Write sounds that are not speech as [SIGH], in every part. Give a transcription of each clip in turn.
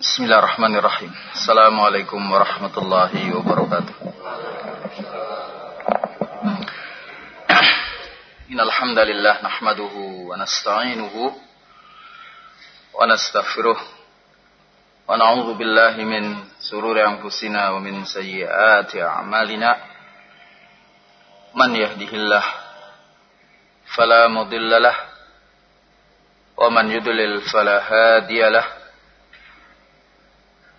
Bismillahirrahmanirrahim. Assalamualaikum warahmatullahi wabarakatuh. Innal hamdalillah nahmaduhu wa nasta'inuhu wa nastaghfiruh wa na'udzu billahi min sururi anfusina wa min sayyiati a'malina. Man yahdihillah fala mudilla lah wa man yudlil fala hadiya.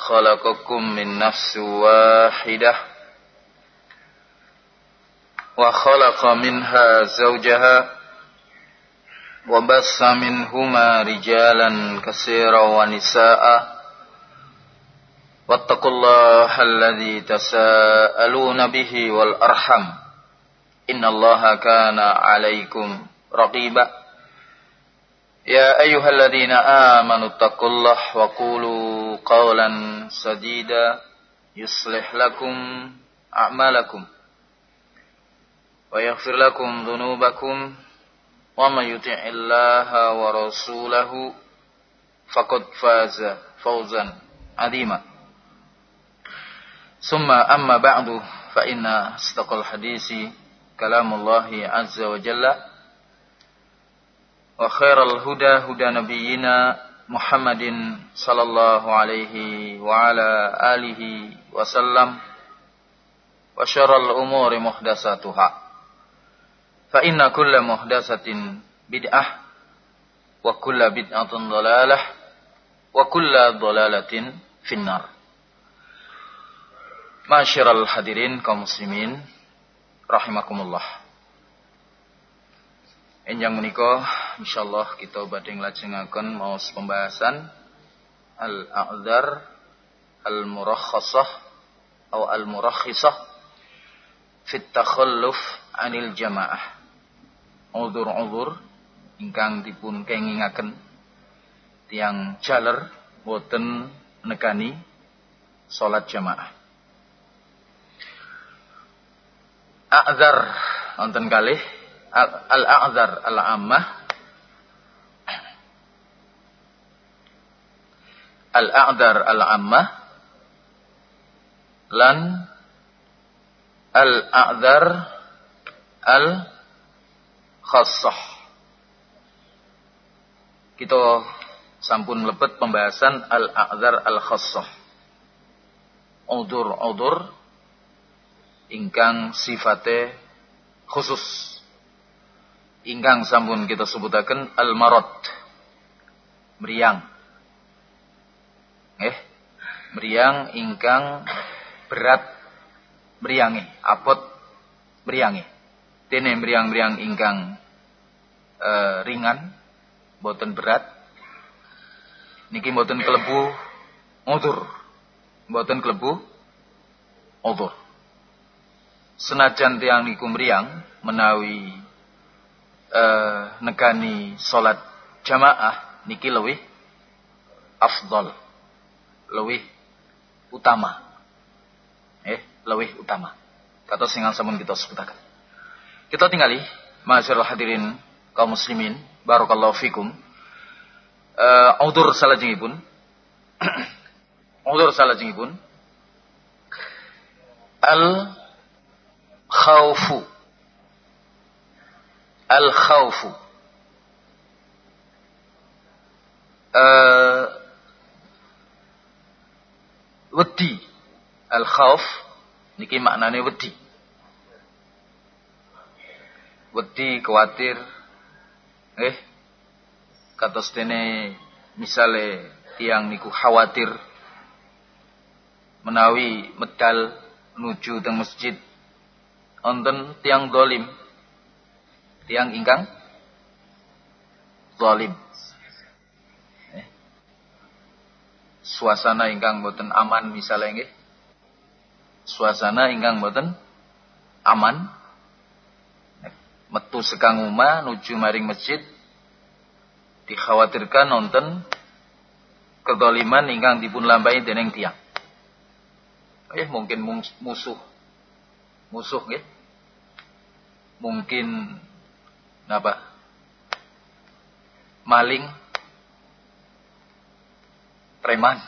خلقكم من نفس واحدة وخلق منها زوجها وبث منهما رجالا كثيرا ونساء واتقوا الله الذي تساءلون به والأرحم إن الله كان عليكم رقيبا يا أيها الذين آمنوا اتقوا الله وقولوا قولا سديدا يصلح لكم أعمالكم ويغفر لكم ذنوبكم ومن يطع الله ورسوله فقد فاز فوزا عظيما ثم أما بعد فإن استقى الحديث كلام الله عز وجل وخير الهدى هدى نبينا محمد صلى الله عليه وعلى آله وسلم وشر الأمور محدثاتها فإن كل محدثة بدعة وكل بدعة ضلالة وكل ضلالة في النار Masyarul hadirin kaum muslimin rahimakumullah. Enjang menika insyaallah kita badhe nglajengaken maos pembahasan al-a'dzar al-murakhasah atau al-murakhisah fit takhalluf anil jamaah. Udzur-udzur ingkang dipun kengingaken tiang jaler boten nekani salat jamaah. A'dzar wonten kalih al-a'dzar al-ammah. Al-a'dzar al-ammah. Lan al-a'dzar al-khassah. Kita sampun mlebet pembahasan al-a'dzar al-khassah. Udur-udur ingkang sifate khusus ingkang sampun kita sebutaken al-marad. Meriang. Eh meriang ingkang berat. Meriangi apot meriangi dene meriang-meriang ingkang e, ringan boten berat. Niki boten kelebu udur. Boten kelebu udur. Senajan tiang niku meriang menawi eh, negani salat jamaah niki lebih afdol lebih utama. Eh lebih utama. Kata singal samun kita sebutakan. Kita tinggali masyarakat hadirin kaum muslimin barakallahu fikum. Uh, udur salajengipun. [CLEARS THROAT] Udur salajengipun. Al khawfu al khawfu uh, wedi. Al khawf niki maknane wedi. Wedi kuatir eh kata dene misale tiang niku khawatir. Menawi medal menuju teng masjid. Onten tiang dolim tiang ingkang dolim eh. suasana ingkang boten aman misalnya nggih. Suasana ingkang boten aman. Metu sekang umah nuju maring masjid dikhawatirkan nonton kedoliman ingkang dipun lambai dening tiang. Eh mungkin musuh musuh nggih. Mungkin napa? Maling preman.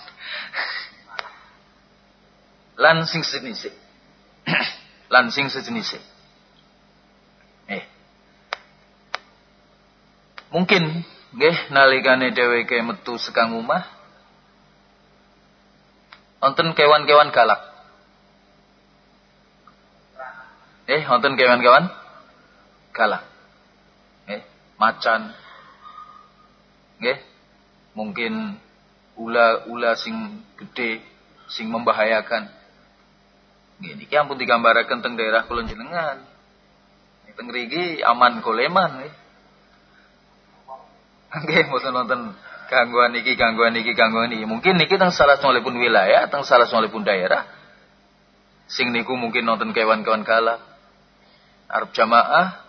Lan sing sejenis. [CLEARS THROAT] Lan sing sejenis. Eh. Mungkin nggih nalikane dheweke metu sekang omah wonten kewan-kewan galak. Eh, wonten kewan-kewan galak. Macan. Nggih. Mungkin ula-ula sing gede sing membahayakan. Gini ki ampun digambaraken teng daerah kula jenengan. Teng rigi aman koleman nggih. Nggih mboten nonton gangguan iki gangguan iki gangguan iki. Mungkin niki teng salah pun wilayah, teng salah pun daerah. Sing niku mungkin nonton kewan-kewan kala. Arab jamaah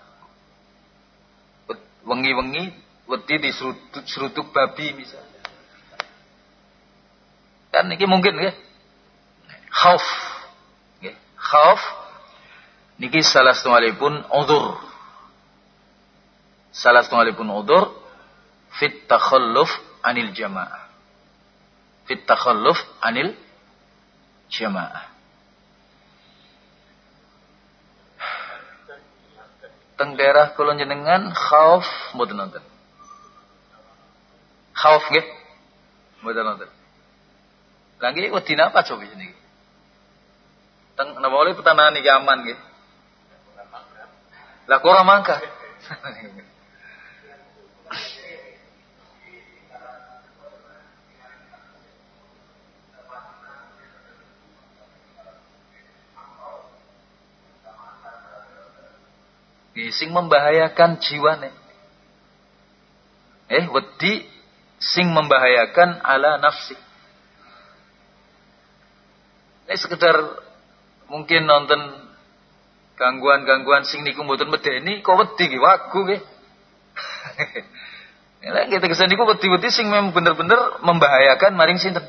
wengi-wengi wedi diserutuk babi misalnya. Kan niki mungkin nggih. Khauf. Nggih. Khauf niki salah setunggalipun udzur. Salah setunggalipun udzur fit takhalluf anil jamaah. Fit takhalluf anil jamaah. Teng daerah kula jenengan khauf mboten nonton. Khauf nggih. Mboten nonton. Lagi wedi napa coba ini? Teng napa oleh petanahan iki aman nggih. Lah kok ora mangka. [LAUGHS] sing membahayakan jiwane. Eh, wedi sing membahayakan ala nafsi. Ini sekedar mungkin nonton gangguan-gangguan sing niku mboten medeni kok wedi ki wagu nggih. [LAUGHS] Lah kita kesan niku wedi-wedi sing memang bener-bener membahayakan maring sinten?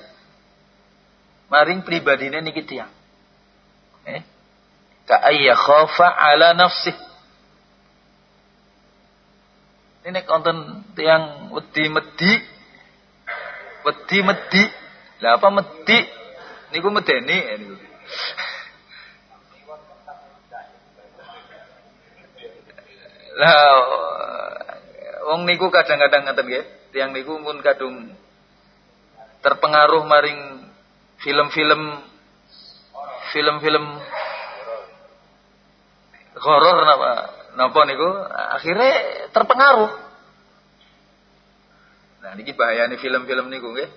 Maring pribadine niki tiyang. Eh? Ka ayya khafa ala nafsi. Ini konten tiang wedi medi wedi medi. Lah apa medi? Niku medeni ya niku. Lah wong niku kadang-kadang ngaten nggih, tiyang niku pun kadung terpengaruh maring film-film film-film horor napa napa niku akhirnya terpengaruh. Nah niki bahayane film-film niku nggih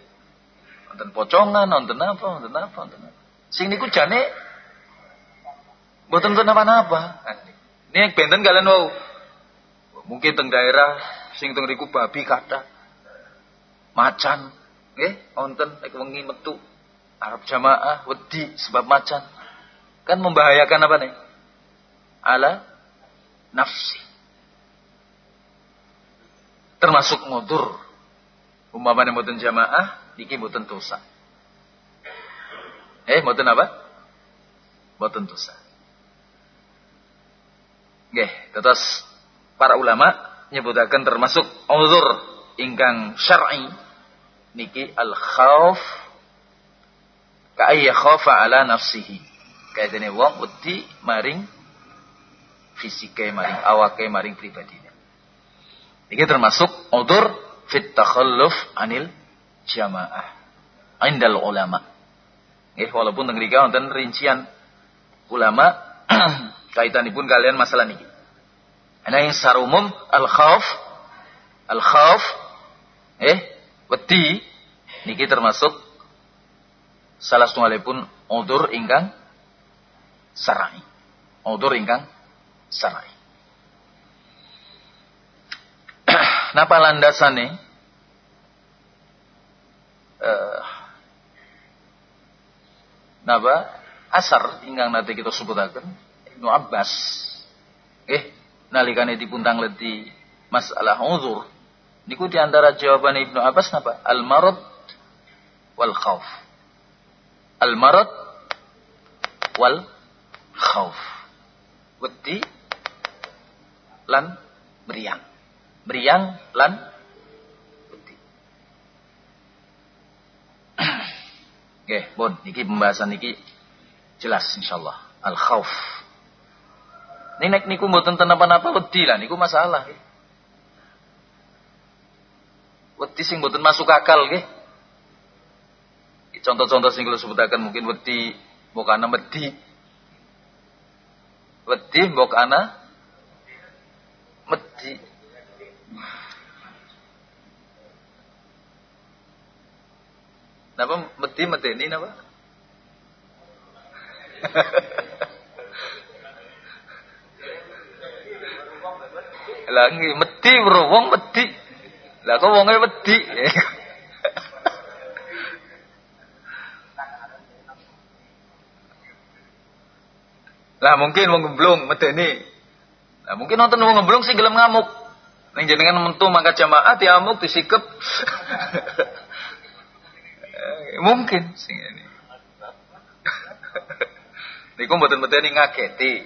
nonton pocongan, nonton apa, nonton apa, nonton apa. Sing niku jane mboten nonton apa-apa. Ini benten kalian wau. Mungkin teng daerah sing teng riku babi kata. Macan, nggih, wonten nek wengi metu Arab jamaah wedi sebab macan. Kan membahayakan apa nih? Ala nafsi. Termasuk ngudur. Umpamane mboten jamaah Niki mboten dosa. Eh, mboten apa? Mboten dosa. Nggih, terus para ulama nyebutaken termasuk uzur ingkang syar'i niki al khauf ka khafa ala nafsihi. Kaidene wong wedi maring fisike maring awake maring pribadine. Niki termasuk uzur fit takhalluf anil jamaah indal ulama. Nggih walaupun teng mriku wonten rincian ulama [CLEARS THROAT] kaitanipun kalian masalah niki. Ana yang secara umum al khauf al khauf eh wedi niki termasuk salah setunggalipun udur ingkang sarai. Udur ingkang sarai. [CLEARS THROAT] Napa landasane uh, napa? Asar ingkang nate kita sebutaken. Ibnu Abbas. Eh nalikane dipuntang leti masalah uzur. Niku di antara jawaban Ibnu Abbas napa? Al marad wal khauf al marad wal khauf wedi lan meriang meriang lan wedi Oke, bon, niki pembahasan niki jelas insyaallah. Al khauf. Ini nek niku mboten ten napa-napa wedi lah niku masalah. Wedi sing mboten masuk akal nggih. Contoh-contoh sing kula sebutaken mungkin wedi mbok ana wedi. Wedi mbok ana wedi. Napa medi medeni napa? [LAUGHS] Lah nggih medi bro, wong medi. Lah kok wonge wedi. [LAUGHS] Lah mungkin wong gemblung medeni. Lah mungkin nonton wong gemblung sih gelem ngamuk. Ning jenengan mentu mangkat jamaah diamuk disikep. [LAUGHS] Mungkin sing ini. [LAUGHS] Niku mboten ini ngaketi.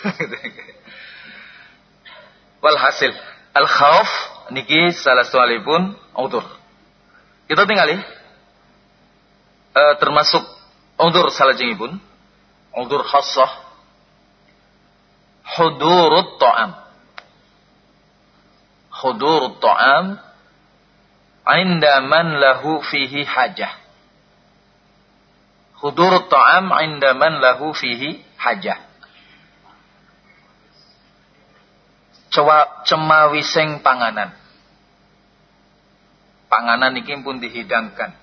[LAUGHS] Walhasil al khauf niki salah pun udur. Kita tinggali e, termasuk udur salah pun udur khassah hudurut ta'am. Hudurut ta'am inda man lahu fihi hajah. Hudur ta'am inda man lahu fihi hajah. Cewa, cemawiseng panganan. Panganan iki pun dihidangkan.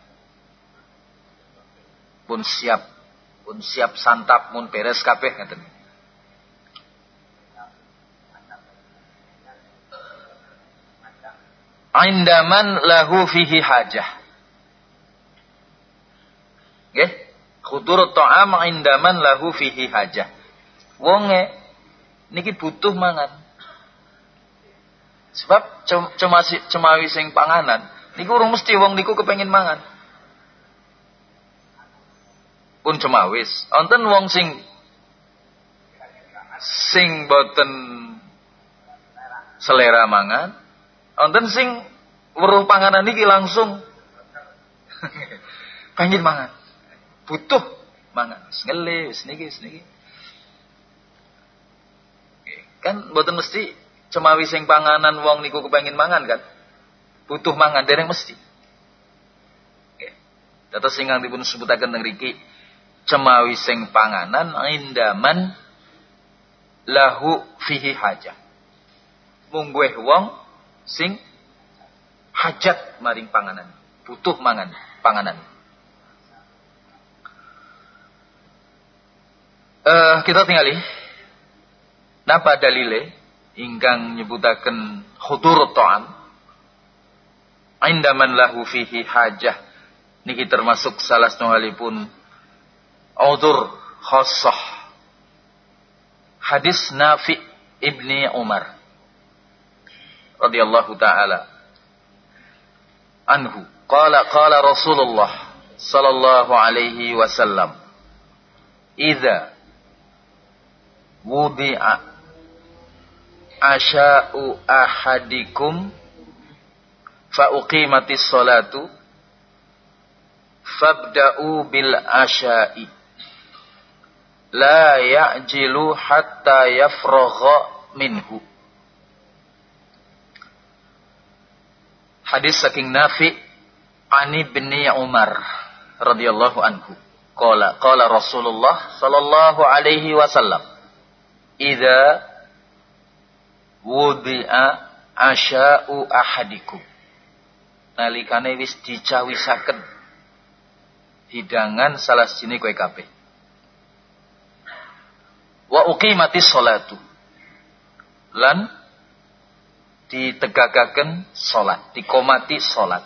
Pun siap. Pun siap santap, pun beres kabeh ngaten. Indaman lahu fihi hajah. Nggih? Khudur ta'am indaman lahu fihi hajah. Wonge niki butuh mangan. Sebab cuma cemawi sing panganan niku urung mesti wong niku kepengin mangan. Pun cemawis. Wonten wong sing sing boten selera mangan, wonten sing weruh panganan niki langsung pengen mangan butuh mangan. Ngele wis niki wis niki. Kan mboten mesti cemawi sing panganan wong niku kepengin mangan kan. Butuh mangan dereng mesti. Dados sing dipun sebutaken teng mriki cemawi sing panganan indaman lahu fihi hajah. Munggueh wong sing hajat maring panganan, butuh mangan, panganan. uh, kita tinggali napa dalile? Ingkang nyebutaken khudur ta'am. Indaman lahu fihi hajah. Niki termasuk salah pun audur khassah. Hadis Nafi ibni Umar radhiyallahu taala anhu. Qala qala Rasulullah sallallahu alaihi wasallam idza wudi'a asya'u ahadikum fa uqimatis salatu fabda'u bil asya'i. La ya'jilu hatta yafragha minhu Hadis saking Nafi Ani bin Umar radhiyallahu anhu. Qala qala Rasulullah sallallahu alaihi wasallam idza wudi'a asya'u ahadikum. Nalikane wis dicawisaken hidangan salah sini kowe kabeh. Wa uqimati sholatu lan ditegakaken salat dikomati salat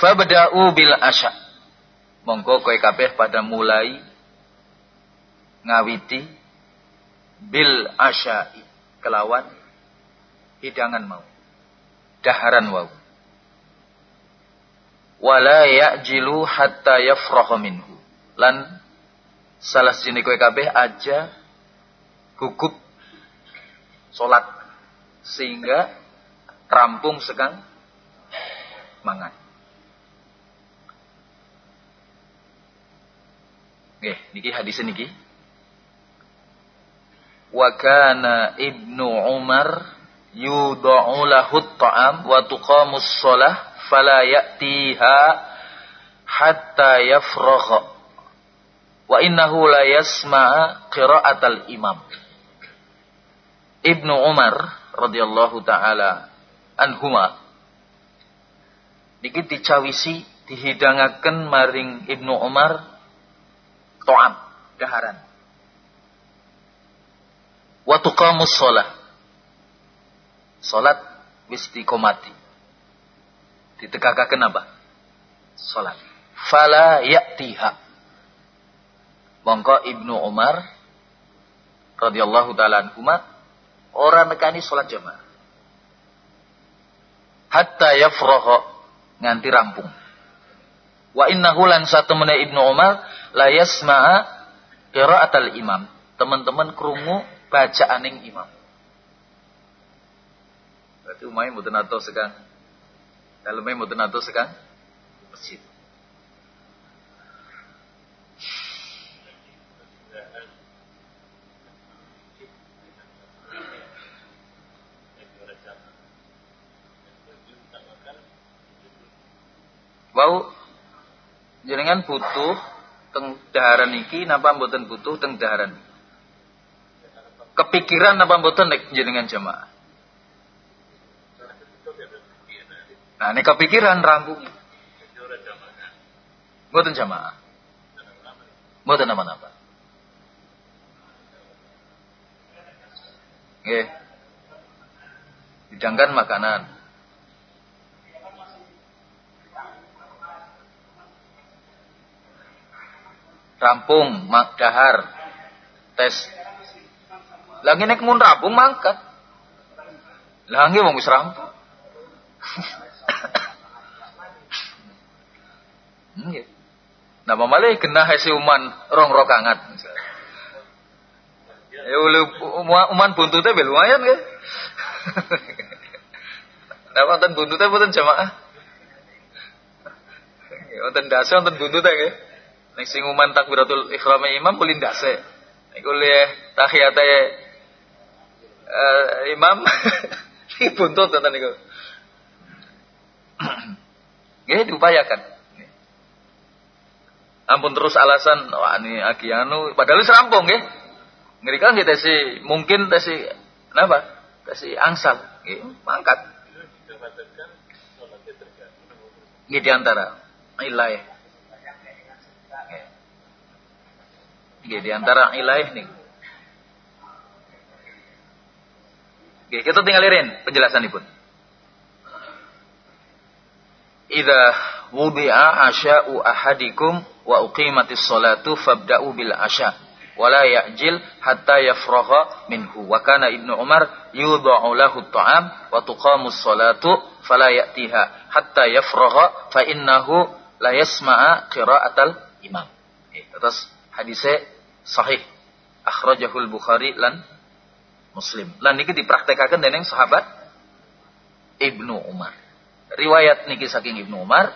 fabda'u bil asya. Monggo kowe kabeh pada mulai ngawiti bil asyai kelawan hidangan mau daharan wau. Wala ya'jilu hatta yafraha minhu. Lan salah sini kowe kabeh aja gugup salat sehingga rampung sekang mangan Nggih, niki hadis niki. Wa kana Ibnu Umar yudha'u lahu at-ta'am wa tuqamus shalah fala ya'tiha hatta yafragha. Wa innahu la yasma'a qira'atal imam. Ibnu Umar radhiyallahu taala anhuma niki dicawisi dihidangaken maring Ibnu Umar to'am, daharan. Wa tuqamus sholat. Sholat komati. Ditegakaken apa? Sholat. Fala ya'tiha. Mongko Ibnu Umar radhiyallahu taala anhuma orang nekani sholat jamaah. Hatta yafraha nganti rampung. Wa innahu lan mena Ibnu Umar la yasma'a qira'atal imam. Teman-teman krungu bacaaning imam. Berarti umay mboten atos sekang. Daleme mboten atos sekang masjid. Wau jenengan butuh teng daharan iki napa mboten butuh teng daharan? Kepikiran napa mboten nek jenengan jamaah? Nah nek kepikiran rampung. Mboten jamaah. Mboten napa-napa. Nggih. Hidangkan makanan rampung mak dahar tes lagi nek mun rampung mangkat lagi wong wis rampung [COUGHS] Nggih. Napa malih genah uman rong rokangat. Ya uman buntute be lumayan. Napa [LAUGHS] wonten buntute mboten jamaah? Wonten dasa wonten buntute nggih. Nek sing uman takbiratul ihram imam kulin dase. Nek kuliah tahiyate uh, imam iki buntut tenan niku. [CLEARS THROAT] Nggih diupayakan. Ampun terus alasan wah ini aki anu padahal serampung nggih. Ngerikan kita sih mungkin tesi kenapa? Tesi angsal, nggih, mangkat. Nggih di antara Oke, di antara ilaih nih. Oke, kita tinggal lirin penjelasan pun. Idza wudi'a asya'u ahadikum wa uqimatis salatu fabda'u bil asya' wala ya'jil hatta yafragha minhu wa kana ibnu umar yudha'u lahu at'am wa tuqamus salatu fala ya'tiha hatta yafragha fa innahu la yasma'a qira'atal imam. Terus hadisnya sahih akhrajahul Bukhari lan Muslim. Lan niki dipraktekaken dening sahabat Ibnu Umar. Riwayat niki saking Ibnu Umar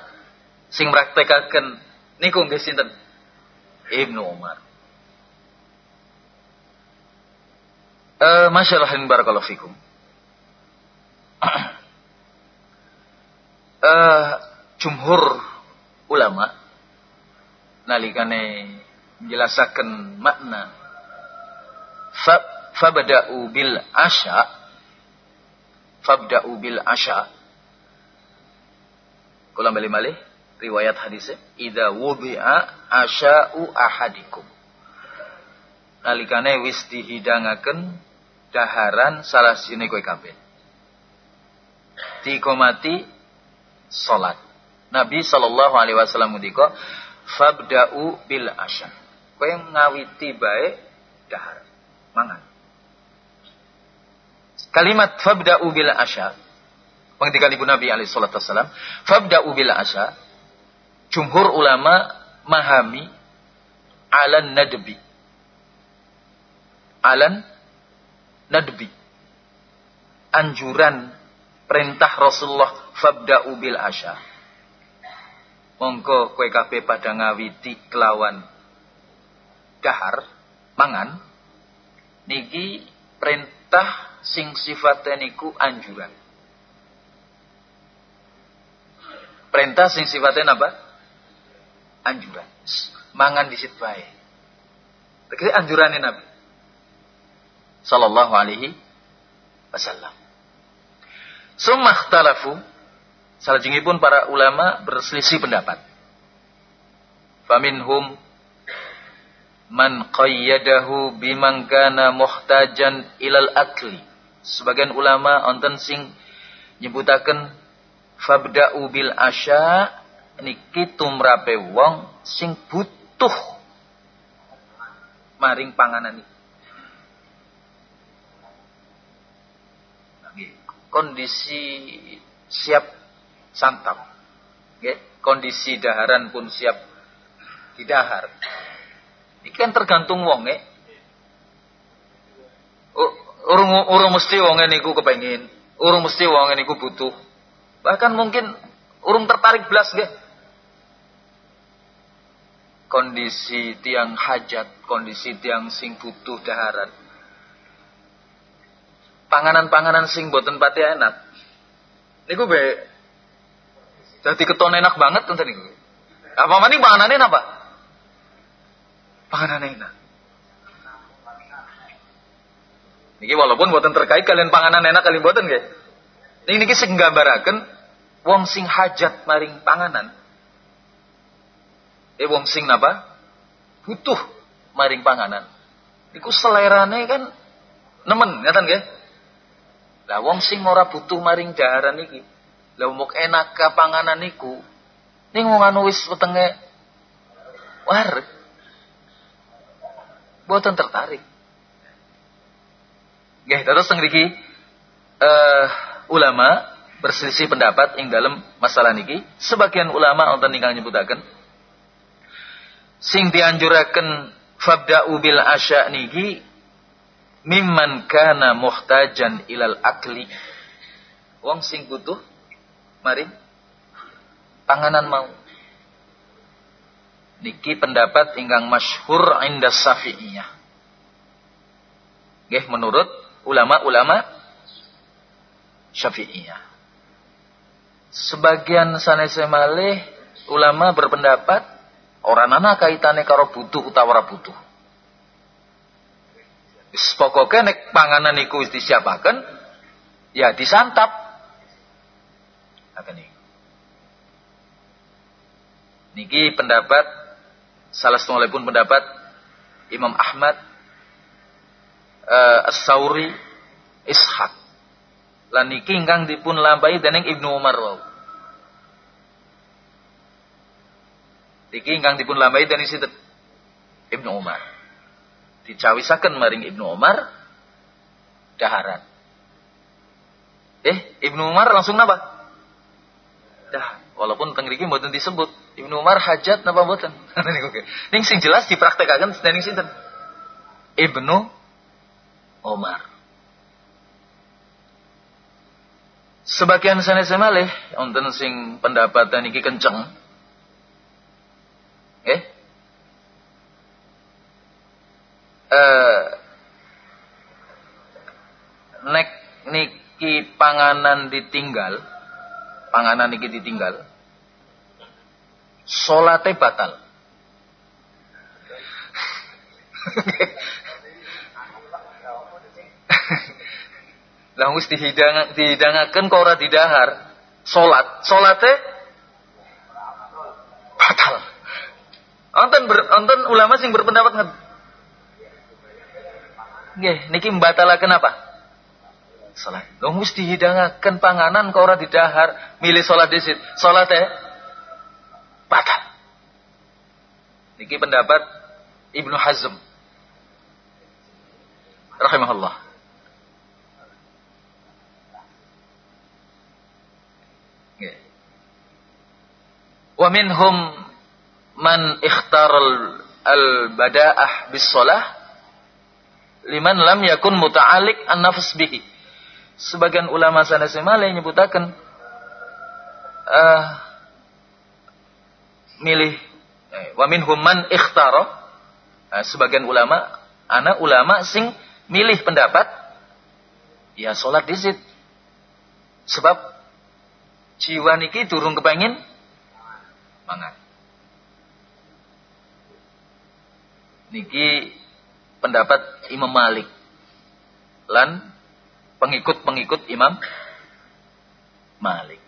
sing praktekaken niku nggih sinten? Ibnu Umar. Eh masyaallah barakallahu fikum. uh, [CLEARS THROAT] jumhur ulama nalikane menjelaskan makna. Fabda'u bil asya fabda'u bil asya kula balik malih riwayat hadisnya. Idza wudi'a asya'u ahadikum. Nalikane wis dihidangaken daharan salah sini kowe kabeh. Dikomati salat. Nabi sallallahu alaihi wasallam ngendika fabda'u bil asya. Kowe ngawiti bae dahar mangan. Kalimat fabda'u bil asya pengendikan Ibu Nabi alaihi salatu wasallam, fabda'u bil asya. Jumhur ulama mahami alan nadbi. Alan nadbi. Anjuran perintah Rasulullah fabda'u bil asya monggo kowe kabeh pada ngawiti kelawan dahar mangan niki perintah sing sifatnya niku anjuran. Perintah sing sifatnya apa? Anjuran. Mangan di situ bae. Tegese anjurannya Nabi sallallahu alaihi wasallam. Summa ikhtalafu pun para ulama berselisih pendapat. Faminhum man qayyadahu biman kana muhtajan ilal akli. Sebagian ulama onten sing nyebutaken fabda'u bil asya niki tumrape wong sing butuh maring panganan iki. Kondisi siap santap. Kondisi daharan pun siap didahar. Ini kan tergantung wong ya. Urung urung mesti wong niku kepengin, urung mesti wong niku butuh. Bahkan mungkin urung tertarik belas nggih. Kondisi tiang hajat, kondisi tiang sing butuh daharan. Panganan-panganan sing boten pati enak. Niku be jadi keton enak banget kan tadi. Apa mani panganannya apa? Panganannya enak. Niki walaupun buatan terkait kalian panganan enak kalian buatan gak? Niki niki sing wong sing hajat maring panganan. Eh wong sing napa? Butuh maring panganan. Iku selerane kan nemen, ngatan nggih? Lah wong sing ora butuh maring daharan iki lah umuk enak ke panganan niku. Ning wong anu wis wetenge. Boten tertarik. Nggih, terus teng uh, ulama berselisih pendapat ing dalam masalah niki. Sebagian ulama wonten ingkang nyebutaken sing dianjuraken fabda'u bil asya niki mimman kana muhtajan ilal akli. Wong sing butuh Mari. Panganan mau. Niki pendapat ingkang masyhur inda Syafi'iyah. Nggih menurut ulama-ulama Syafi'iyah. Sebagian sanese malih ulama berpendapat orang anak kaitannya karo butuh utawa butuh. Pokoke nek panganan wis disiapaken ya disantap? Niki pendapat salah satu pun pendapat Imam Ahmad uh, As-Sauri Ishaq. Lan niki ingkang dipun lampahi dening Ibnu Umar wau. Niki ingkang dipun lampahi dening sinten? Ibnu Umar. Dicawisaken maring Ibnu Umar daharan. Eh, Ibnu Umar langsung napa? Dah, walaupun teng mriki mboten disebut Ibnu Umar hajat napa mboten. [LAUGHS] Ning sing jelas dipraktekaken ning sinten? Ibnu Umar. Sebagian sanes malih wonten sing pendapat niki kenceng. Eh? Eh nek niki panganan ditinggal panganan iki ditinggal. Salate batal. Lah wis dihidang dihidangaken kok ora didahar? Salat salate batal. Onten ber, onten ulama sing berpendapat nggih niki mbatalaken apa salat. Lo mesti hidangaken panganan kau ora didahar, milih salat. Salat eh batal. Niki pendapat Ibnu Hazm rahimahullah. Wa minhum man ikhtar al-bada'ah bis salah liman lam yakun muta'alik an-nafs bihi. Sebagian ulama sana semale nyebutaken uh, milih eh, wa minhum man ikhtara uh, sebagian ulama ana ulama sing milih pendapat ya salat disit sebab jiwa niki durung kepengin mangan. Niki pendapat Imam Malik. Lan pengikut-pengikut Imam Malik.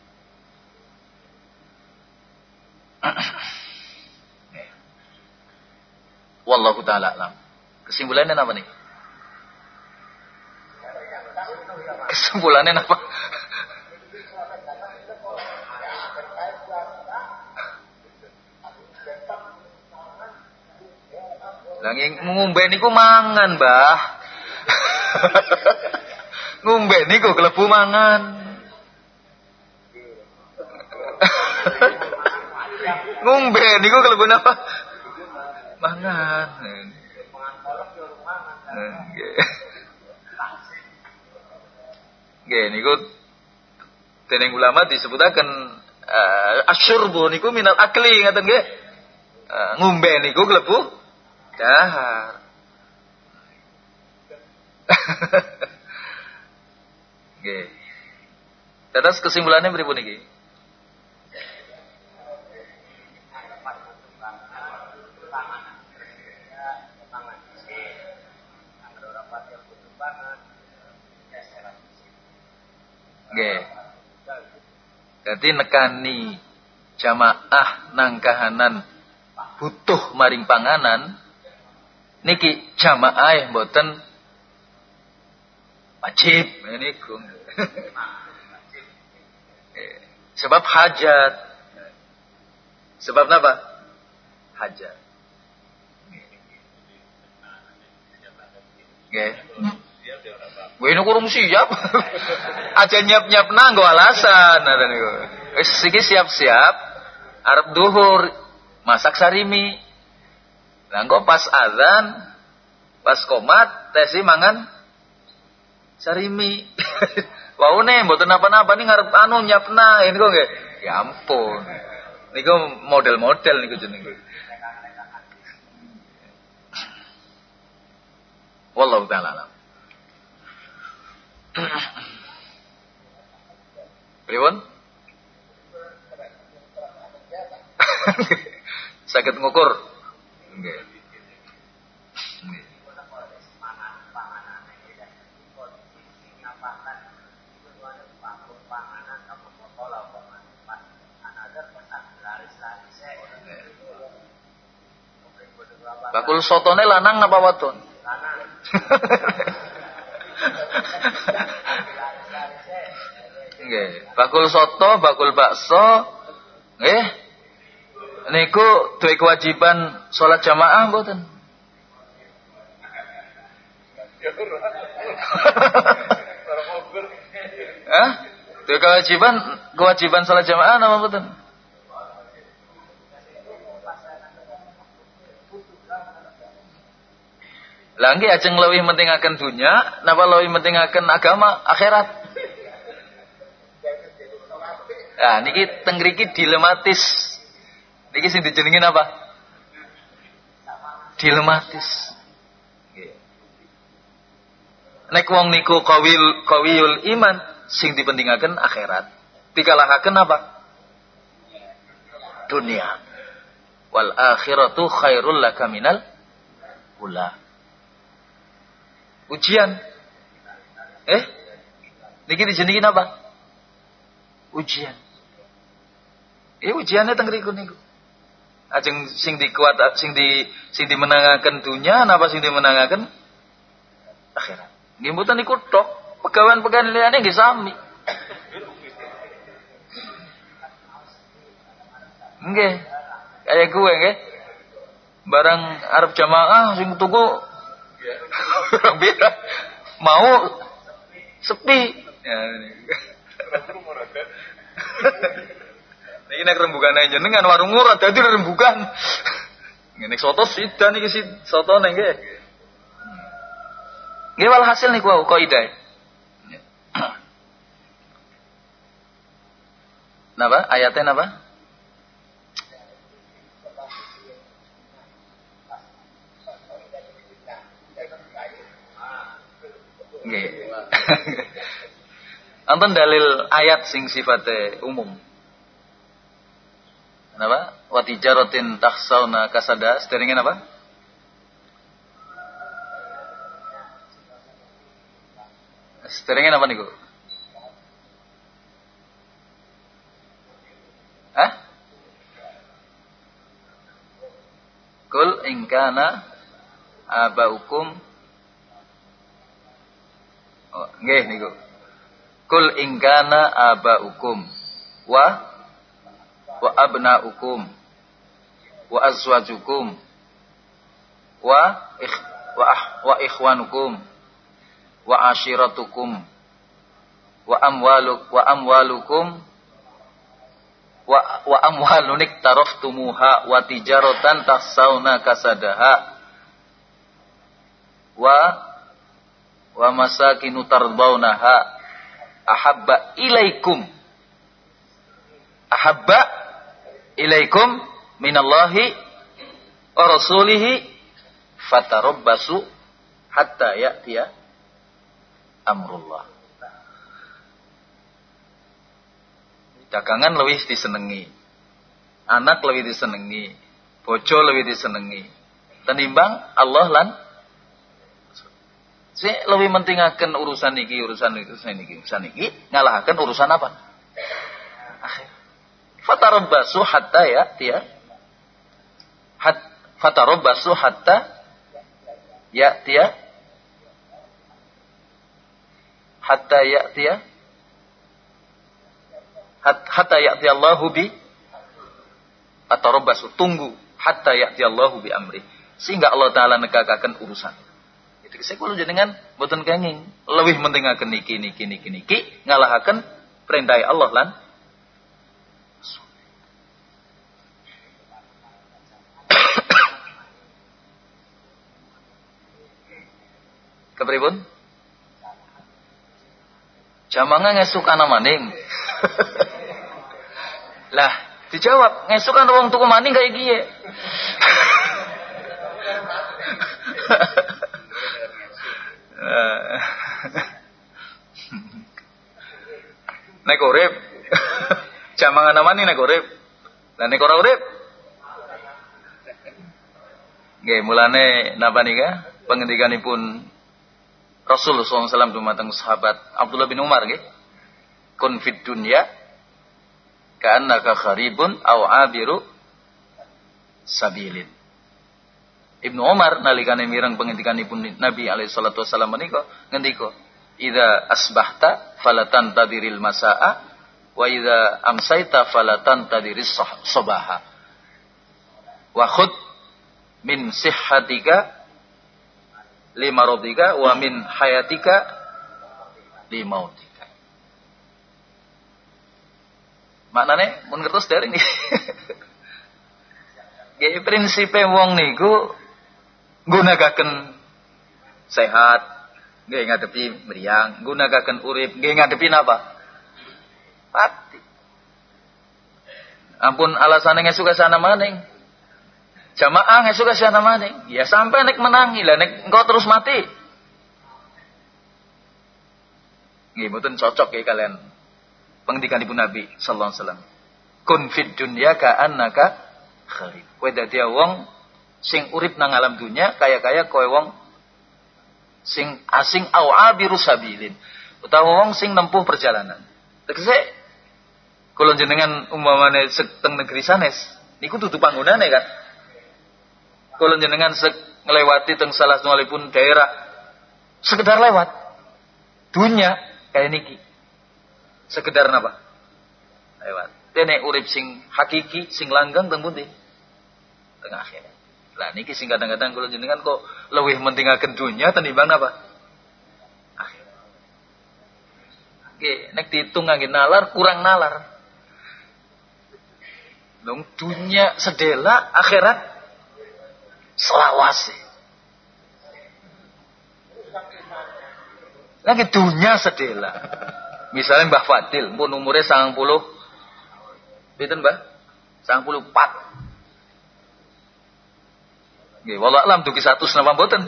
[CLEARS THROAT] Wallahu taala alam. Kesimpulannya apa nih? Kesimpulannya apa? Lagi ngombe niku mangan, Mbah. [LAUGHS] ngombe niku kelebu mangan. [LAUGHS] ngombe niku kelebu apa? Mangan. Nggih niku dening ulama disebutaken uh, asyurbu niku minal akli ngaten nggih. Uh, ngombe niku kelebu dahar. [LAUGHS] Terus kesimpulannya berapa nih? Oke. Jadi nekani jamaah nangkahanan butuh maring panganan niki jamaah mboten wajib niku. [LAUGHS] Sebab hajat. Sebab apa? Hajat. Nggih. Gue ini kurung siap. [LAUGHS] Aja nyiap-nyiap nanggo alasan. Wis siap-siap arep duhur masak sarimi Nah, pas azan, pas komat, tesi mangan sarimi. [LAUGHS] nih, mboten apa-apa nih ngarep anu nyapna ini kok nggih. Ya ampun. Niku model-model niku jenenge. Wallahu taala alam. Pripun? [LAUGHS] Sakit ngukur. Nggih. Bakul sotone lanang apa wadon? Nggih, bakul soto, bakul bakso, nggih, niku duwe kewajiban sholat jamaah mboten? Hah? Duwe kewajiban kewajiban sholat jamaah napa mboten? Lagi ajeng lebih mentingaken dunia, napa lebih mentingaken agama akhirat? Nah, niki tengriki dilematis Iki sing dijenengin apa? Dilematis. Nek wong niku kawil kawiyul iman sing dipentingaken akhirat. Dikalahaken apa? Dunia. Wal akhiratu khairul laka minal ula. Ujian. Eh? Niki dijenengin apa? Ujian. Eh ujiannya teng riku niku ajeng sing dikuat sing di sing dimenangaken dunia napa sing dimenangaken akhirat nggih mboten iku tok pegawean-pegawean liyane nggih sami nggih kaya gue nggih barang Arab jamaah sing tuku orang beda. Mau sepi. Ya ini. Ini nek rembugan aja jenengan warung murah dadi rembugan ini soto sidan iki si soto neng nggih nggih walhasil niku kok ide Napa? Ayatnya napa? Nggih. [LAUGHS] Anton dalil ayat sing sifatnya umum. Napa? Wa tijaratin takhsawna kasada, sederenge napa? Sederenge napa niku? Hah? Kul ingkana abaukum nggih niku. Kul ingkana abaukum wa wa abnaukum wa azwajukum wa ikh, wa ah, wa ikhwanukum wa ashiratukum wa amwaluk wa amwalukum wa wa amwalun iktaraftumuha wa tijaratan tahsauna kasadaha wa wa masakinu tardawnaha ahabba ilaikum. Ahabba ilaikum minallahi wa rasulihi fatarabbasu hatta ya'tiya amrullah. Dagangan lebih disenengi anak lebih disenengi bojo lebih disenengi. Tenimbang Allah lan si lebih mentingkan urusan niki urusan niki urusan niki urusan niki ngalahkan urusan apa? Akhir. Fatarabbasu hatta ya tia hat fatarabbasu hatta ya tia hatta ya tia hatta ya'ti Allahu bi atau robasu tunggu. Hatta ya'ti Allahu bi amri. Sehingga Allah taala negakaken urusan. itu saya kulo jenengan boten kenging lebih mentingaken niki niki niki niki ngalahaken perintah Allah lan [COUGHS] Kepripun? Jamangnya ngesuk ana maning. [LAUGHS] Lah, dijawab, ngesuk kan wong tuku maning kayak gie. [LAUGHS] nek urip. [LAUGHS] Jamangan namani nek urip. Lan nek ora urip. Nggih mulane napa nika? Pengendikanipun Rasulullah SAW dumateng sahabat Abdullah bin Umar nggih. Kun fid dunya ka'annaka kharibun aw abiru sabilin. Ibnu Umar nalikane mireng pengendikanipun Nabi alaihi salatu wasallam menika ngendika, "Idza asbahta falatan tadiril masaa wa idza amsaita falatan tadiris sabaha." Wa khud min sihhatika lima rodika wa min hayatika limautika. Maknane mun ngertos dari nih. [LAUGHS] Gaya prinsipe wong niku gunakaken sehat, nggih ngadepi meriang, gunakaken urip, nggih ngadepi napa? Pati. Ampun alasannya nggak suka sana maning. Jamaah nggak suka sana maning. Ya sampai nek menangi lah, nek engkau terus mati. Nggih, mboten cocok ya kalian pengendikan ibu Nabi sallallahu alaihi wasallam. Kun fid dunya ka annaka kharib. Kowe dadi wong sing urip nang alam dunya kaya-kaya kowe wong sing asing au abiru sabilin. Utawa wong sing nempuh perjalanan. Tegese kula jenengan umpamane seteng negeri sanes niku dudu panggonane kan. Kula jenengan sek ngelewati teng salah pun daerah sekedar lewat dunya kayak niki sekedar napa? Lewat. Dene urip sing hakiki, sing langgang teng pundi? Teng akhirat. Lah niki sing kadang-kadang kula jenengan kok luwih mentingaken dunya tenimbang apa? Oke, nek dihitung ngangge nalar kurang nalar. Dong dunia sedela akhirat selawase. Lagi dunia sedela. Misalnya Mbah Fadil, pun umurnya sangang puluh, Mbah? Sangang puluh empat. Nggih, walau alam duki satu senapa mboten.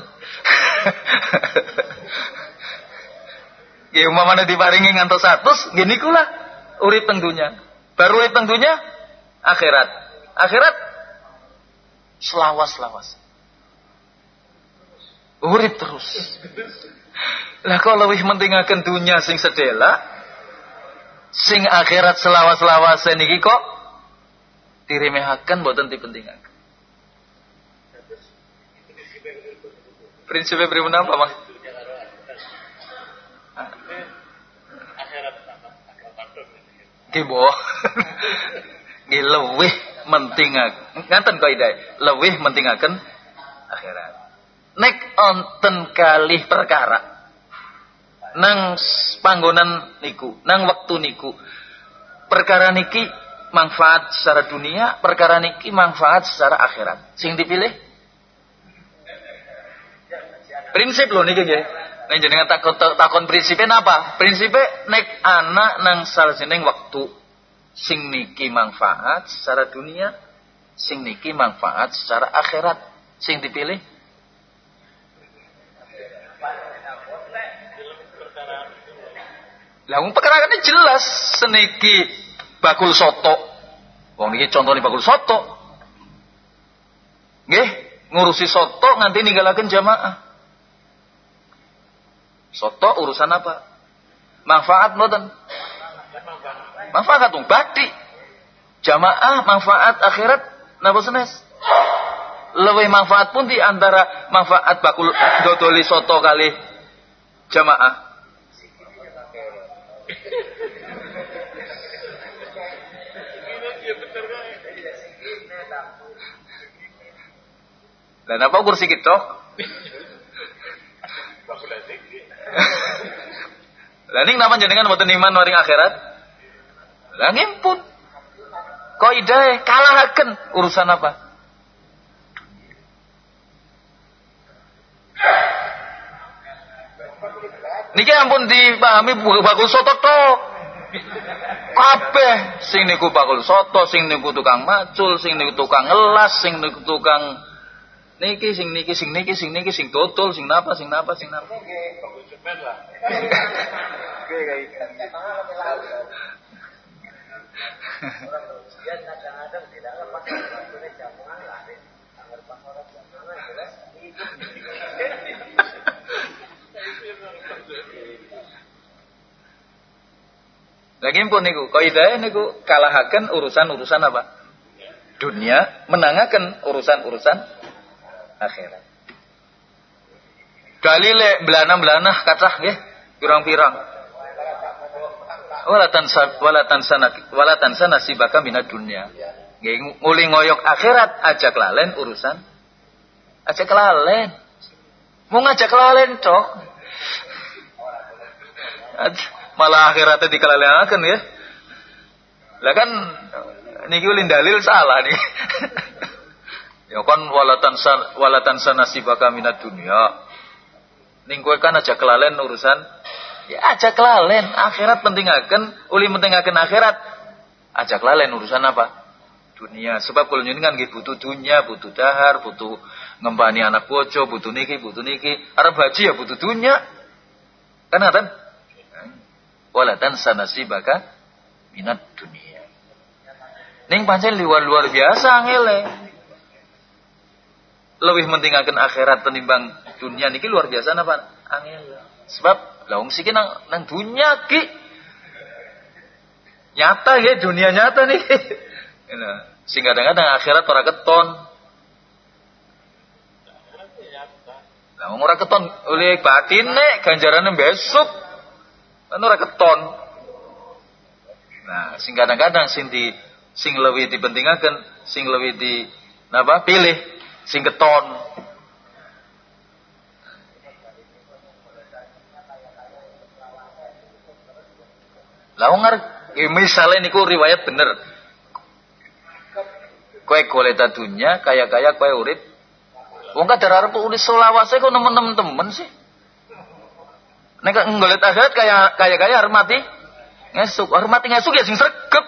Nggih, umpamane diparingi ngantos satu, gini kula urip teng Baru urip teng akhirat. Akhirat selawas-lawas. Urip terus. Lah kalau lebih mentingaken dunia sing sedela, sing akhirat selawas-lawas niki kok diremehaken boten dipentingaken. Prinsipnya pripun apa, Mas? Gibo. nggih luwih [LAUGHS] mentingaken ngaten kaidah luwih mentingaken akhirat nek onten kalih perkara nang panggonan niku nang waktu niku perkara niki manfaat secara dunia perkara niki manfaat secara akhirat sing dipilih prinsip loh niki nggih nek jenengan takon takon prinsipnya apa prinsipnya nek anak nang salsining waktu sing niki manfaat secara dunia, sing niki manfaat secara akhirat. Sing dipilih Lah wong perkara ini jelas seniki bakul soto. Wong niki contohnya bakul soto. Nggih, ngurusi soto nganti ninggalaken jamaah. Soto urusan apa? Manfaat mboten? Manfaat dong batik. Jamaah manfaat akhirat napa senes? Lebih manfaat pun di antara manfaat bakul dodoli soto kali jamaah. Dan apa kursi kita? [LAUGHS] Lalu kenapa jenengan buat iman waring akhirat? Lah ngimpun. Kaidah kalahaken urusan apa? Niki ampun dipahami bakul soto to. Kabeh sing niku bakul soto, sing niku tukang macul, sing niku tukang ngelas, sing niku tukang niki sing niki sing niki sing niki sing total sing napa sing napa sing napa. [LAUGHS] [LAUGHS] Lagi pun niku, kaidah niku kalahaken urusan-urusan apa? Dunia, menangaken urusan-urusan akhirat. Galile belana-belana kata nggih, pirang-pirang walatan walatan sana walatan sana si baka minat dunia. Nguli ngoyok akhirat ajak lalen urusan. Ajak lalen. Mau ngajak lalen cok. Malah akhiratnya dikelalenakan ya. Lah kan niki ulin dalil salah nih. [LAUGHS] ya kan walatan san walatan sana si baka minat dunia. Ning kan aja kelalen urusan Ya ajak lalen, akhirat penting akan, uli penting akan akhirat. Ajak lalen urusan apa? Dunia. Sebab kalau kan gitu butuh dunia, butuh dahar, butuh ngembani anak bojo, butuh niki, butuh niki. Arab haji ya butuh dunia. Kan ngatan? Walatan sanasi baka minat dunia. Ning pancen luar luar biasa ngele. Lebih penting akan akhirat tenimbang dunia niki luar biasa apa? Angel. Sebab lah wong siki nang nang dunia ki. Nyata ya dunia nyata nih. [LAUGHS] Nah, sing kadang-kadang akhirat ora keton. Lah wong ora keton oleh batin nek ganjarane besok. Kan ora keton. Nah, sing kadang-kadang sing di sing lebih dipentingaken, sing lebih di napa pilih sing keton. Lah wong ya misale niku riwayat bener. Kowe golek dunya kaya-kaya kowe urip. Wong kadar arep urip selawase kok nemen-nemen temen sih. Nek golek akhirat kaya kaya-kaya arep mati ngesuk. Arep mati ngesuk ya sing sregep.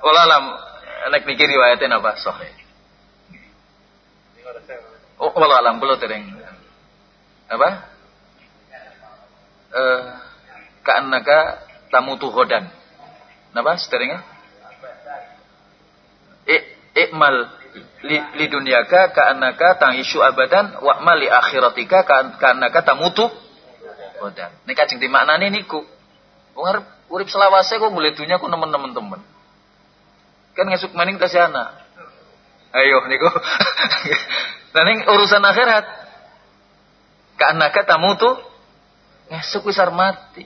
Walalam nek niki riwayatin apa sahih. Oh, walalam belum tereng. Apa? eh ka'annaka tamutu ghadan. Napa sederenge? Ik ikmal li, li dunyaka ka'annaka ta'ishu abadan wa mal li akhiratika ka'annaka tamutu ghadan. Nek kajeng dimaknani niku. Wong arep urip selawase kok mulai dunya kok nemen-nemen temen. Kan ngesuk maning kasih anak. Ayo niku. [LAUGHS] Nah urusan akhirat. Ka'annaka tamutu Esok wis mati.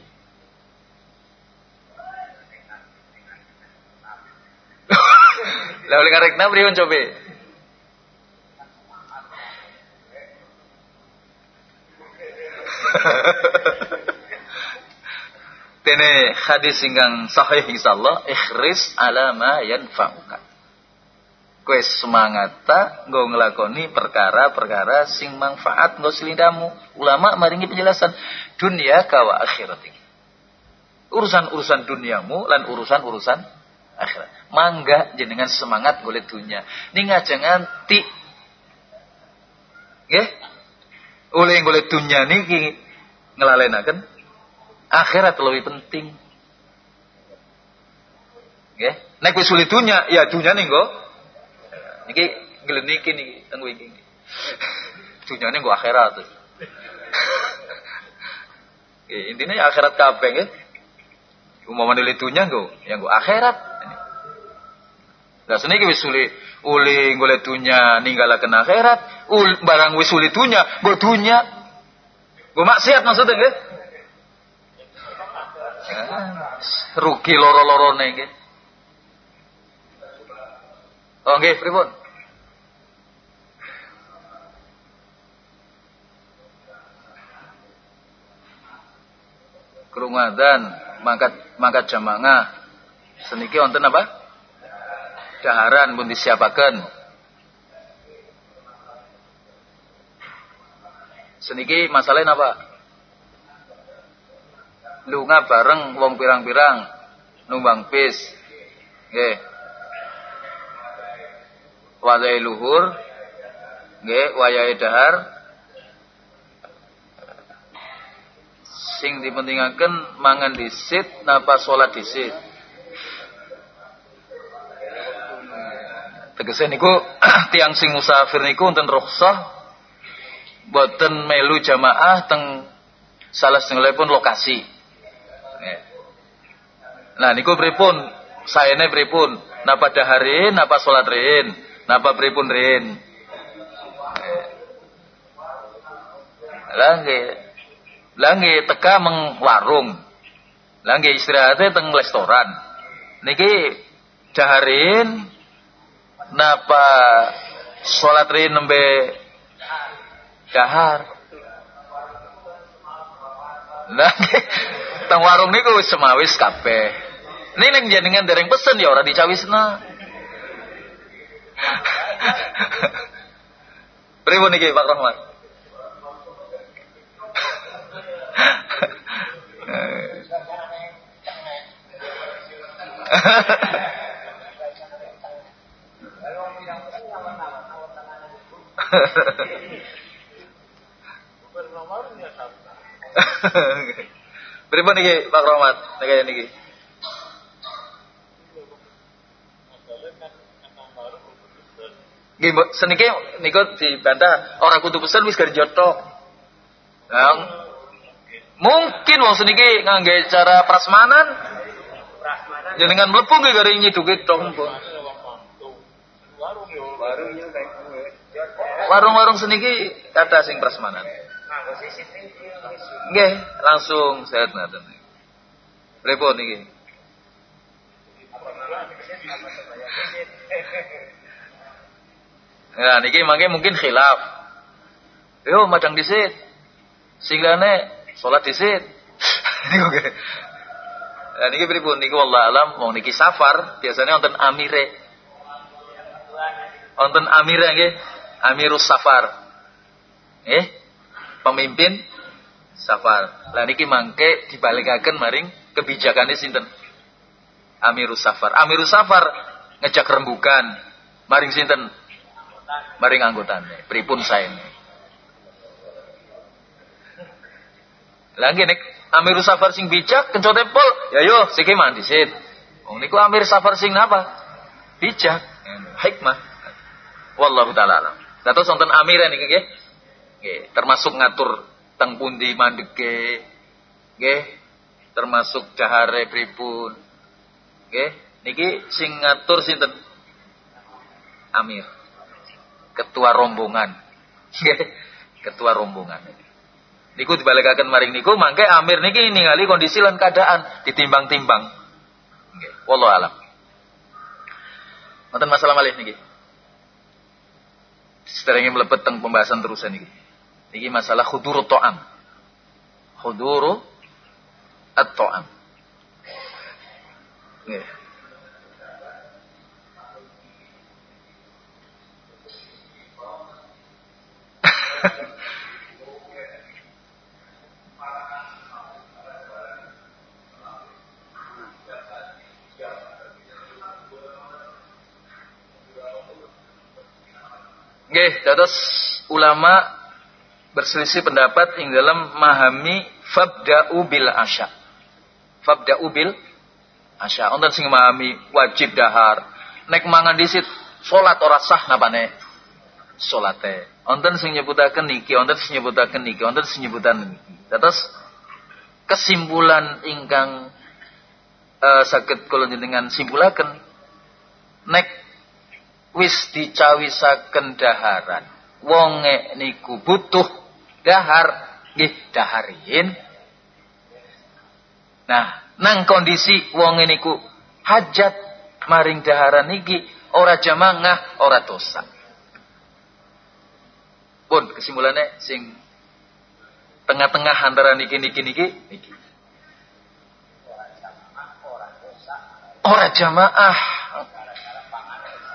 [LAUGHS] Lah oleh karek pripun coba? [LAUGHS] Tene hadis ingkang sahih insyaallah ikhris ala ma yanfa'uka. Kowe semangata nggo nglakoni perkara-perkara sing manfaat nggo selindamu. Ulama maringi penjelasan dunia kawa akhirat ini. Urusan-urusan duniamu lan urusan-urusan akhirat. Mangga jenengan semangat golek dunia. Ning aja nganti nggih. Oleh golek dunia niki ngelalenaken akhirat lebih penting. Nggih. Nek wis sulit dunia, ya dunia nih go. Niki ngeleniki niki teng wingi. [LAUGHS] Dunyane nggo akhirat. [LAUGHS] Eh, intinya ya akhirat kabeh nggih. Umpama dunya nggo, ya nggo akhirat. Lah seniki wis suli uli golek dunya ninggalaken akhirat, ul barang wis suli dunya, nggo dunya. Nggo maksiat maksudnya nggih. Rugi loro-lorone nggih. Oh nggih, pripun? dan mangkat mangkat jamangah seniki wonten apa daharan pun disiapaken seniki masalahnya apa lunga bareng wong pirang-pirang numbang bis. Nggih. Wadai luhur nggih wayahe dahar. Sing dipentingaken mangan disit napa salat disit. Tegese niku [CLEARS THROAT] tiang sing musafir niku wonten rukhsah boten melu jamaah teng salah setengahipun lokasi nah niku pripun? Sayane pripun? Napa daharin napa salat rin? Napa pripun rin? Lah nggih. Teka meng warung. Langi istirahatnya teng restoran. Niki daharin napa sholat rin nembe dahar. Langi teng warung niku wis semawis kabeh. Ning jenengan dereng pesen ya ora dicawisna. [LAUGHS] Pripun niki Pak Rahmat? [LAUGHS] Berapa nih Pak Rahmat? Nek niki. Nggih, seniki niku dibantah orang kudu pesen wis gari jotok. Nah, mungkin wong seniki ngangge cara prasmanan Jenengan mlebu nggih gari nyiduke dong, Bu. Warung-warung seniki kata sing prasmanan. Nggih, langsung saya ngaten. Repot niki. Ya niki mangke mungkin khilaf. Yo madang disit. Singlane salat disit. [LAUGHS] Niku nggih. Nah niki pripun niku Allah alam wong niki safar biasanya wonten amire. Wonten amire nggih. Amirus safar. Eh, pemimpin safar. Lah niki mangke dibalikaken maring kebijakane sinten? Amirus safar. Amirus safar ngejak rembukan maring sinten? Maring anggotane. Pripun saene? Lah nggih nek Amirus safar sing bijak kencote pol, ya yo siki mandi sit. Wong niku Amir safar sing napa? Bijak, hikmah. Wallahu taala alam. Dados wonten amir niki nggih. Nggih, termasuk ngatur teng pundi mandeke. Nggih, termasuk dahare pripun. Nggih, niki sing ngatur sinten? Amir. Ketua rombongan. Nggih, ketua rombongan. Niku dibalikaken maring niku mangke Amir niki ningali kondisi lan keadaan ditimbang-timbang. Nggih, wallahu alam. Wonten masalah malih niki. Sederenge mlebet teng pembahasan terusan niki. Niki masalah khuduru to'am. Khuduru at-to'am. Nggih. [LAUGHS] Nggih, dados ulama berselisih pendapat ing dalam memahami fabda'u bil asya. Fabda'u bil asya. Wonten sing memahami wajib dahar. Nek mangan disit salat ora sah napane salate. Wonten sing nyebutaken niki, wonten sing nyebutaken niki, wonten sing nyebutaken niki. Dados kesimpulan ingkang uh, saged kula jenengan simpulaken nek wis dicawisaken daharan wonge niku butuh dahar nggih daharin. Nah nang kondisi wonge niku hajat maring daharan niki ora jamangah ora dosa. Pun kesimpulannya sing tengah-tengah antara niki niki niki niki. Ora jamaah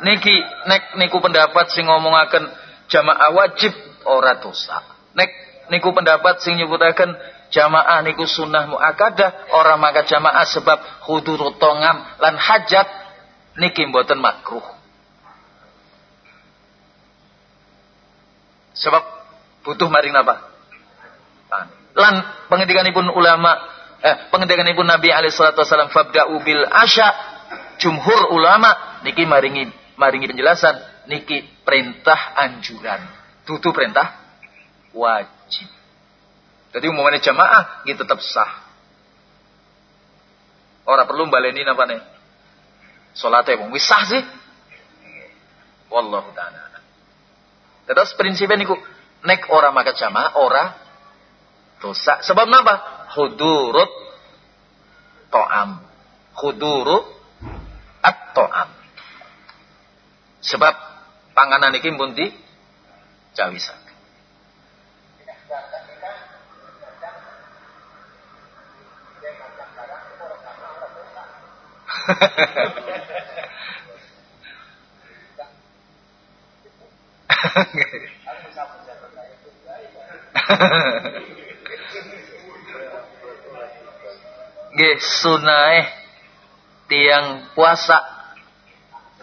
niki nek niku pendapat sing ngomongaken jamaah wajib ora dosa. Nek niku pendapat sing nyebutaken jamaah niku sunnah muakadah ora maka jamaah sebab hudur tongam lan hajat niki mboten makruh. Sebab butuh maring napa? Lan pengendikanipun ulama eh pengendikanipun Nabi alaihi salatu wasallam fabda'u bil asya jumhur ulama niki maringi maringi penjelasan niki perintah anjuran. Dudu perintah wajib. Jadi umumnya jamaah gitu tetap sah. Orang perlu baleni napa nih? Salatnya wong sah sih. Wallahu taala. Terus prinsipnya niku nek ora maka jamaah ora dosa. Sebab napa? Hudurut to'am. Hudurut at-to'am. Sebab panganan iki pun di cawisan. Nggih sunae tiang puasa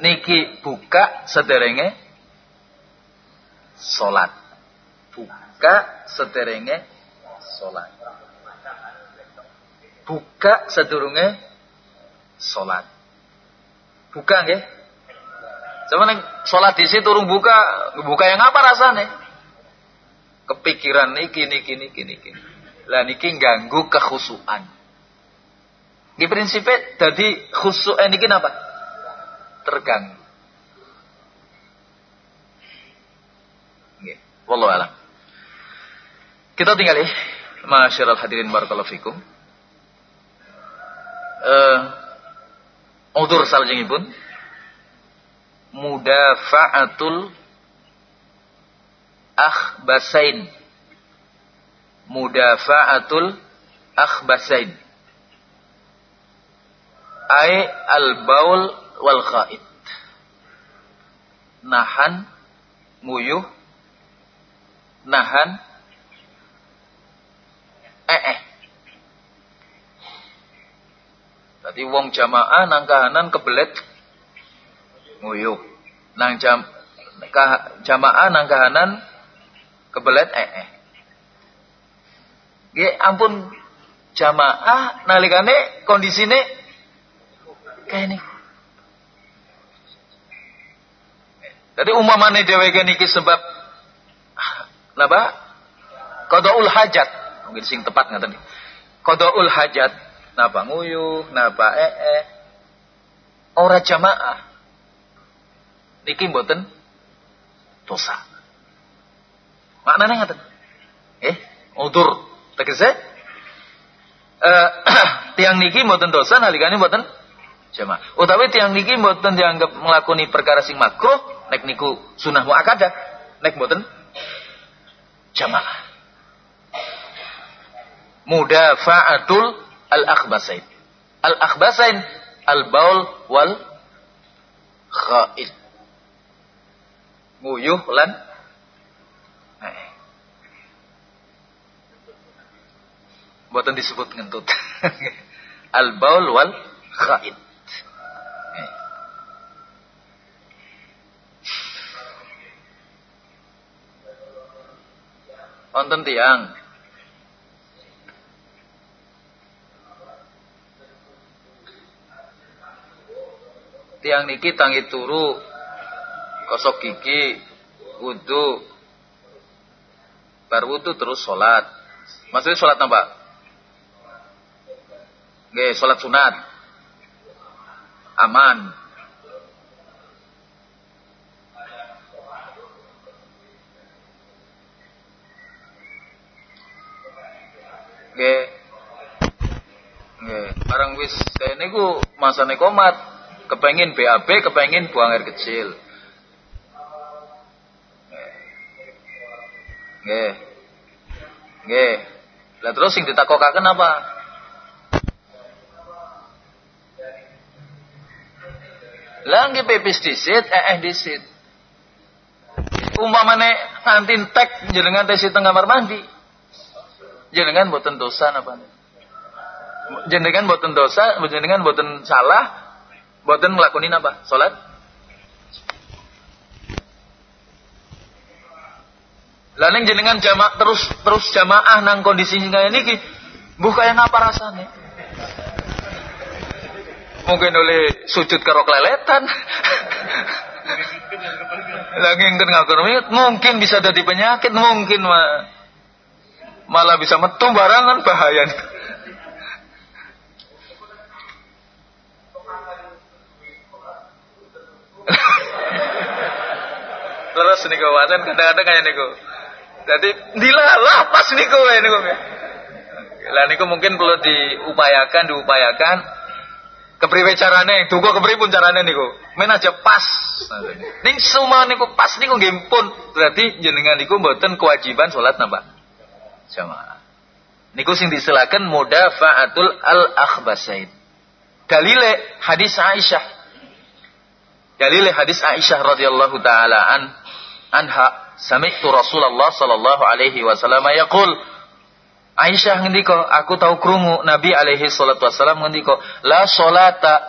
niki buka sederenge salat. Buka sederenge salat. Buka sedurunge salat. Buka nggih? Sama nek salat disi turung buka, buka yang apa rasane? Kepikiran niki niki niki niki. Lah niki ganggu kekhusuan. Di prinsipnya jadi khusuk niki napa? Terganggu. Wallahu a'lam. Kita tinggal ya. Masyiral hadirin barakallahu fikum. Uh, udur pun mudafa'atul akhbasain. Mudafa'atul akhbasain. Ai al-baul wal khaid. Nahan, nguyuh, nahan, eh eh. Tadi wong jamaah nang kahanan kebelet nguyuh. Nang jam jamaah nang kahanan kebelet eh eh. Ge ampun jamaah nalikane kondisine kayak Jadi umamane dheweke niki sebab napa? Qadaul hajat. Mungkin sing tepat ngaten. Qadaul hajat napa nguyuh, napa ee. Ora jamaah. Niki mboten dosa. Maknanya ngaten. Eh, udur. Tegese eh [CLEARS THROAT] tiang niki mboten dosa nalikane mboten jamaah. Utawi tiang niki mboten dianggap melakoni perkara sing makruh, nek niku sunah muakkadah nek mboten jamaah mudafa'atul al-akhbasain al-akhbasain al-baul wal khaid nguyuh lan Buatan disebut ngentut. [LAUGHS] Al-baul wal khaid. Wonten tiang tiang niki tangi turu kosok gigi wudhu bar wudhu terus sholat. Maksudnya sholat apa? Nggih, sholat sunat. Aman Nggih. Nggih, barang wis niku masane komat, kepengin BAB, kepengin buang air kecil. Nggih. Nggih. Lah terus sing ditakokaken apa? Lah nggih pipis disit, eh disit. Umpamane nganti tek jenengan tesi teng kamar mandi jenengan boten dosa napa? Jenengan boten dosa jenengan boten salah boten ngelakoni apa salat? Lalu jenengan jamak terus terus jamaah nang kondisi kayak ini buka yang apa rasanya mungkin oleh sujud karo keleletan. Lagi yang mungkin bisa jadi penyakit mungkin mah malah bisa metu barangan bahaya nih. Terus niku wajan kadang-kadang kayak niku. Jadi dilalah pas niku ini niku. Lah niku mungkin perlu diupayakan, diupayakan. Kepriwe carane? Tunggu kepriwe pun carane niku. Men aja pas. Ning semua niku pas niku nggih pun. Berarti jenengan niku mboten kewajiban salat nambah jamaah. Niku sing disilakan mudafa'atul al-akhbasain. Dalile hadis Aisyah. Dalile hadis Aisyah radhiyallahu taala an anha sami'tu Rasulullah sallallahu alaihi wasallam yaqul Aisyah ngendika aku tahu krungu Nabi alaihi salatu wasallam ngendika la salata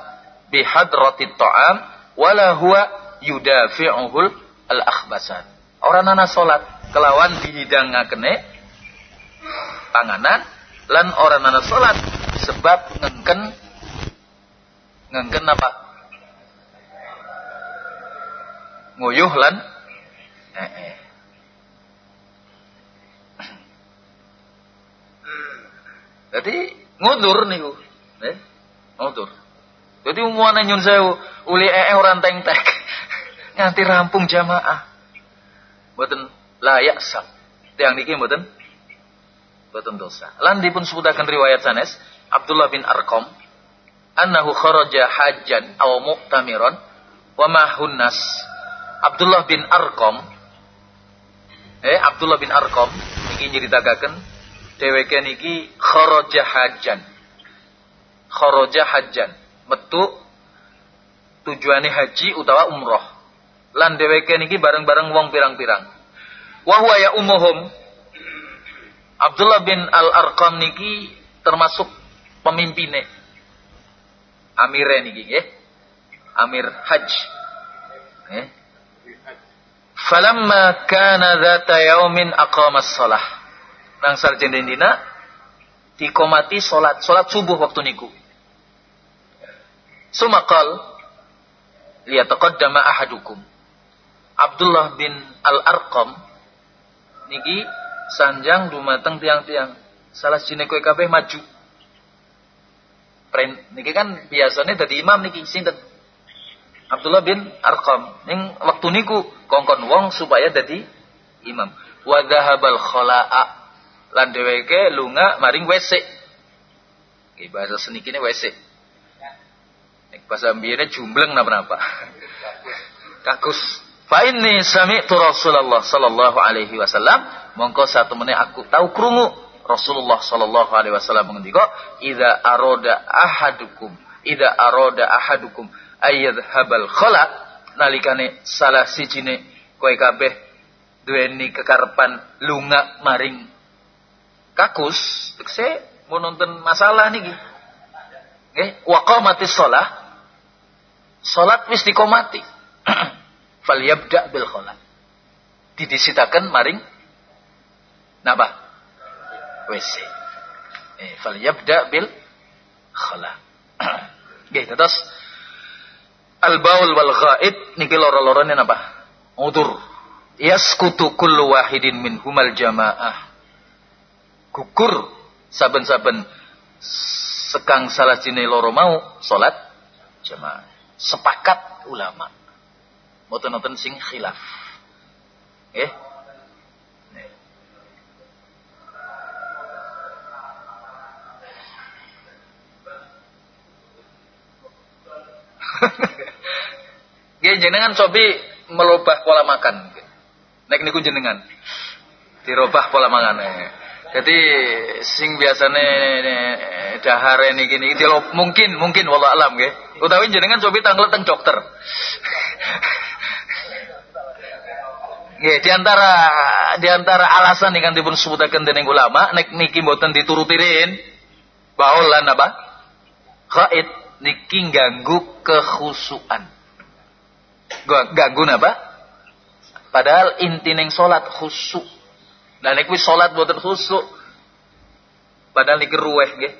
bihadrati ta'am wala huwa yudafi'uhul al-akhbasan. Orang nana salat kelawan dihidangakene panganan lan orang nana salat sebab ngengken ngengken apa? Nguyuh lan eh, eh. jadi ngudur niku eh ngudur jadi umuane nyun sewu uli ee orang teng tek [LAUGHS] nganti rampung jamaah. Mboten layak sak tiang niki mboten boten dosa. Lan dipun sebutaken riwayat sanes Abdullah bin Arqam annahu kharaja hajjan aw mu'tamiran wa mahun nas. Abdullah bin Arqam Eh Abdullah bin Arqam niki nyeritakaken dheweke niki kharaja hajan. Kharaja hajan, metu tujuane haji utawa umroh. Lan dheweke niki bareng-bareng wong pirang-pirang. Wa huwa ya umuhum Abdullah bin Al-Arqam niki termasuk pemimpinnya. Amire niki nggih. Amir Hajj. Eh? Falamma kana dzata yaumin aqama shalah. Nang sarjana dina dikomati salat, salat subuh waktu niku. Sumakal liyataqaddama ahadukum. Abdullah bin Al-Arqam niki sanjang dumateng tiang-tiang. Salah sini kowe kabeh maju. Pren, niki kan biasanya dari imam niki sinten? Abdullah bin Arqam. Ning waktu niku kongkon wong supaya dadi imam. Wa dhahabal khala'a. Lan dheweke lunga maring WC iki bahasa senikine WC nek bahasa mbiyene jumbleng napa-napa. [LAUGHS] Kakus fa inni sami'tu Rasulullah sallallahu alaihi wasallam. Mongko satu meneh aku tahu krungu. Rasulullah sallallahu alaihi wasallam ngendika idza aroda ahadukum idza aroda ahadukum habal khala. Nalikane salah sijine kowe kabeh duweni kekarepan lunga maring kakus tekse mau nonton masalah niki. Nggih wa qamatis shalah. Salat wis dikomati [CLEARS THROAT] falyabda bil khala didisitaken maring napa WC eh falyabda bil khala [CLEARS THROAT] nggih terus al baul wal ghaid niki loro-lorone napa? Udur. Yaskutu kullu wahidin min humal jamaah. Gugur saben-saben sekang salah jine loro mau salat jamaah. Sepakat ulama. Mboten-mboten sing khilaf. Eh? [LAUGHS] Nggih jenengan cobi melubah pola makan. Nek niku jenengan. Dirubah pola makan. Jadi sing biasane dahare niki niki mungkin mungkin wala alam nggih. Utawi jenengan cobi tanggal teng dokter. [LAUGHS] Nggih, di antara di antara alasan ingkang dipun sebutaken dening ulama nek niki mboten diturutirin baul lan apa? Khaid niki ganggu kekhusuan ganggu apa? Padahal inti neng salat khusuk. Dan nek wis salat boten khusuk. Padahal niki ruweh nggih.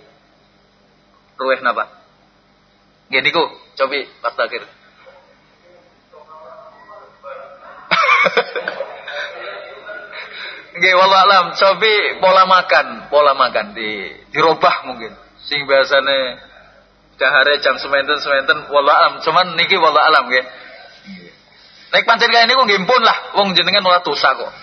Ruweh napa? Nggih niku, cobi Pak Takir. Nggih wallah alam, cobi pola makan, pola makan di dirubah mungkin. Sing biasane dahare jam sementen sementen wallah alam, cuman niki wallah alam nggih. Nek pancen kaya niku nggih pun lah, wong jenengan ora dosa kok. [LAUGHS]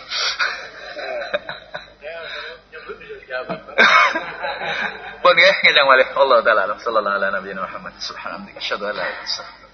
Pun nggih ngejang malih. Allah taala sallallahu alaihi wa sallam Muhammad subhanahu wa ta'ala